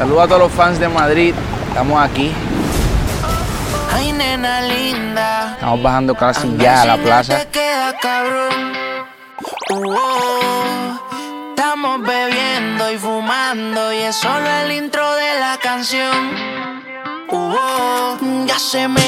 Saludos a todos los fans de Madrid. Estamos aquí. Ay, nena linda. Estamos bajando casi ya a la plaza. Te queda cabrón. Uh, oh. Estamos bebiendo y fumando y es solo el intro de la canción. Uh, oh. Ya se me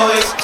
always